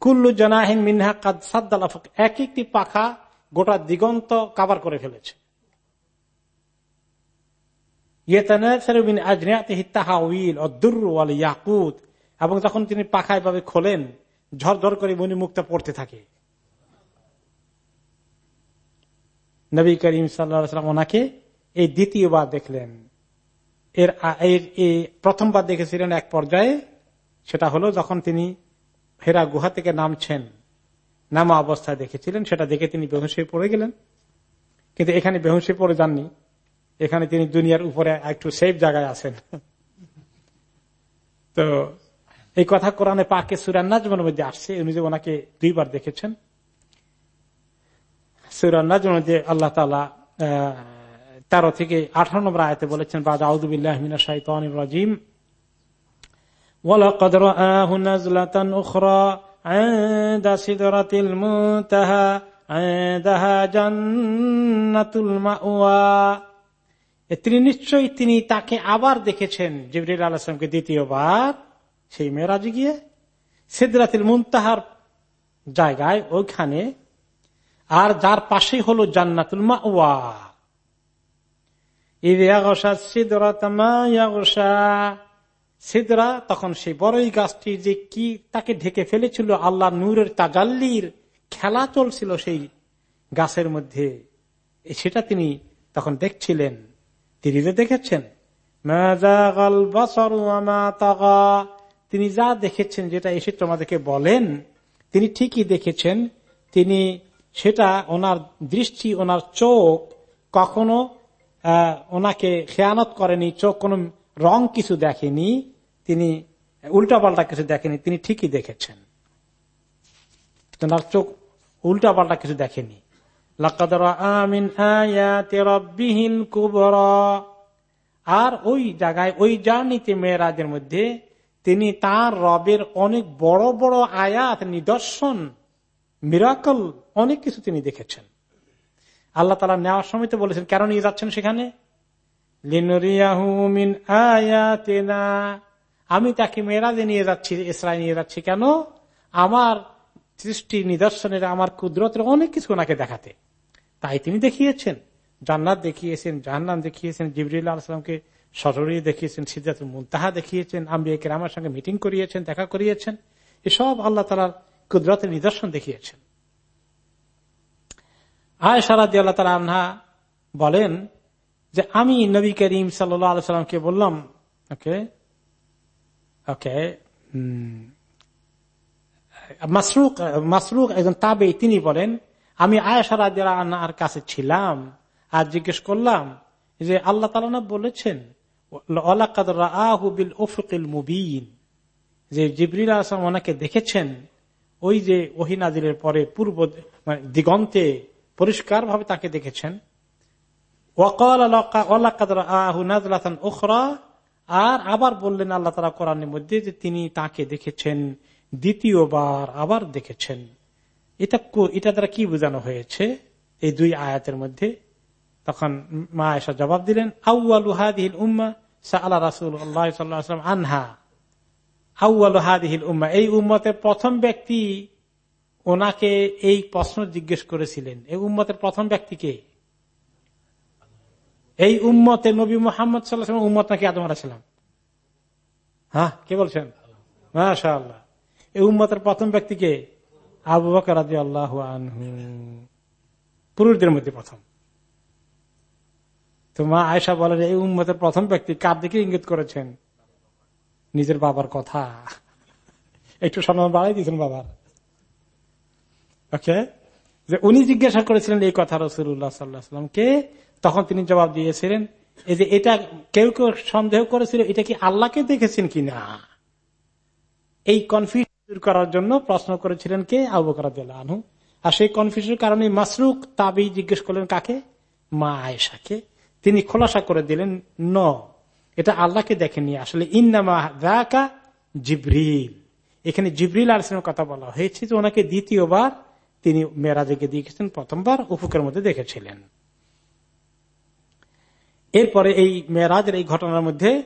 কুল্লু জনাহিন মিনহা কাদ সাদ্দাল এক একটি পাখা গোটা দিগন্ত কাবার করে ফেলেছে। এবং যখন তিনি পাখা এভাবে খোলেন, ঝরঝর করে মনি মুক্তা পড়তে থাকে। নবী করিম সাল্লাম ওনাকে এই দ্বিতীয়বার দেখলেন। এর প্রথমবার দেখেছিলেন এক পর্যায়ে, সেটা হলো যখন তিনি হেরা গুহা থেকে নামছেন। নামা অবস্থায় দেখেছিলেন, সেটা দেখে তিনি বেহুশ পড়ে গেলেন। কিন্তু এখানে বেহুশ পড়ে যাননি। এখানে তিনি দুনিয়ার উপরে একটু সেফ জায়গায় আছেন তো এই কথা কোরআনে পাকে সুরান্নাজমের মধ্যে আসছে উনি যে ওনাকে দুইবার দেখেছেন সুরান্নাজমের মধ্যে আল্লাহ তালা তেরো থেকে আঠারো নম্বর আয়তে বলেছেন বাদ আউদুবিল্লাহ মিনা শাহিতান রাজিম ولقد رآه نزلة أخرى عند سدرة المنتهى عندها جنة المأوى তিনি নিশ্চয়ই তিনি তাকে আবার দেখেছেন। জিবরিল আলাহামকে দ্বিতীয়বার। সেই মেয়েরাজে গিয়ে সিদ্রাতিল মুনতাহার জায়গায় ওইখানে আর যার পাশেই হলো জান্নাতুল মা মাওয়া সিদরা তখন সেই বড়ই গাছটি যে কি তাকে ঢেকে ফেলেছিল, আল্লাহ নূরের তাজাল্লির খেলা চলছিল সেই গাছের মধ্যে। সেটা তিনি তখন দেখছিলেন। তিনি যে দেখেছেন তিনি যা দেখেছেন, যেটা এসে তোমাদেরকে বলেন, তিনি ঠিকই দেখেছেন, তিনি সেটা ওনার দৃষ্টি, ওনার চোখ কখনো ওনাকে খেয়ানত করেনি, চোখ কোন রং কিছু দেখেনি, তিনি উল্টা পাল্টা কিছু দেখেনি, তিনি ঠিকই দেখেছেন। ওনার চোখ উল্টা পাল্টা কিছু দেখেনি। আর ওই জায়গায়, ওই জার্নিতে মেয়েরাজের মধ্যে তিনি তার রবের অনেক বড় বড় আয়াত, নিদর্শন, মিরাকল অনেক কিছু তিনি দেখেছেন। আল্লাহ তালা নেওয়ার সময় তো বলেছেন, কেন নিয়ে যাচ্ছেন সেখানে? আমি তাকে মেয়েরাজে নিয়ে যাচ্ছি ইসরায় নিয়ে যাচ্ছি কেন? আমার সৃষ্টি নিদর্শনের আমার কুদরতের অনেক কিছু ওনাকে দেখাতে। তাই তিনি দেখিয়েছেন, জান্নাত দেখিয়েছেন, জাহান্নাম দেখিয়েছেন জিবরুল্লাহ আসলামকে সররি দেখিয়েছেন সিদ্ধার্থ মুন্তাহা দেখিয়েছেন আম্বিয়াকে আমার সঙ্গে মিটিং করিয়েছেন, দেখা করিয়েছেন, এসব আল্লাহ তালার কুদরতের নিদর্শন দেখিয়েছেন। আয় সারাদ আল্লাহ তালা আনহা বলেন যে, আমি নবী করিম সাল্লামকে বললাম, ওকে ওকে মাসরুক মাসরুক একজন তাবে তিনি বলেন, আমি আয়সারা আনার কাছে ছিলাম আর জিজ্ঞেস করলাম যে আল্লাহ তালা বলেছেন যে জিবরিল আসলাম ওনাকে দেখেছেন, ওই যে ওহিনাজিরের পরে পূর্ব মানে দিগন্তে পরিষ্কার ভাবে তাকে দেখেছেন। আর আবার বললেন আল্লাহ তালা কোরআনের মধ্যে যে তিনি তাকে দেখেছেন। দ্বিতীয়বার আবার দেখেছেন। এটা এটা দ্বারা কি বোঝানো হয়েছে? এই দুই আয়াতের মধ্যে। তখন মা এসা জবাব দিলেন আউআলুহাদিল উম্মা সা আল্লাহ রাসুল আল্লাহ আনহা। আউআলুহাদিল উম্মা, এই উম্মতের প্রথম ব্যক্তি ওনাকে এই প্রশ্ন জিজ্ঞেস করেছিলেন। এই উম্মতের প্রথম ব্যক্তিকে এই উম্মতে নবী মোহাম্মদ সাল্লাহ উম্মত নাকি আদম আলাহিসাম হ্যাঁ কে বলছেন? মাশা আল্লাহ এই উম্মতের প্রথম ব্যক্তিকে আবু বকর আল্লাহ পুরুষদের মধ্যে প্রথম। তো মা আয়সা বলেন এই উম্মতের প্রথম ব্যক্তি কার দিকে ইঙ্গিত করেছেন? নিজের বাবার কথা। একটু সম্মান বাড়াই দিয়েছেন বাবার। ওকে? যে উনি জিজ্ঞাসা করেছিলেন এই কথা রসুল্লাহ সাল্লাহামকে তখন তিনি জবাব দিয়েছিলেন, এই যে এটা কেউ কেউ সন্দেহ করেছিল, এটা কি আল্লাহকে দেখেছেন কিনা? এই এই কনফিউজ করার জন্য প্রশ্ন করেছিলেন কে? আবু আনহু। আর সেই কনফিউজের কারণে মাসরুক তাবি জিজ্ঞেস করলেন কাকে? মা আয়েশাকে। তিনি খোলাসা করে দিলেন, ন, এটা আল্লাহকে দেখেনি আসলে ইন্নামা জিব্রিল। এখানে জিব্রিল আলসেনের কথা বলা হয়েছে যে ওনাকে দ্বিতীয়বার তিনি মেয়েরাজকে দিয়েছেন প্রথমবার উফুকের মধ্যে দেখেছিলেন। এরপরে এই মেয়েরাজের এই ঘটনার মধ্যে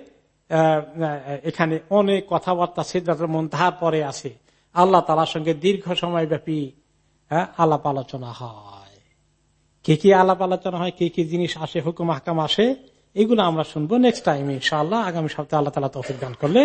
এখানে অনেক কথাবার্তা সিদ্ধার্থ ধার পরে আছে। আল্লাহ তালার সঙ্গে দীর্ঘ সময় ব্যাপী আলাপ আলোচনা হয়। কি কি আলাপ আলোচনা হয়, কি কি জিনিস আসে, হুকুম, হাকাম আসে, এগুলো আমরা শুনব নেক্সট টাইম ইনশাআল্লাহ। আগামী সপ্তাহে আল্লাহ তালা তফিক দান করলে।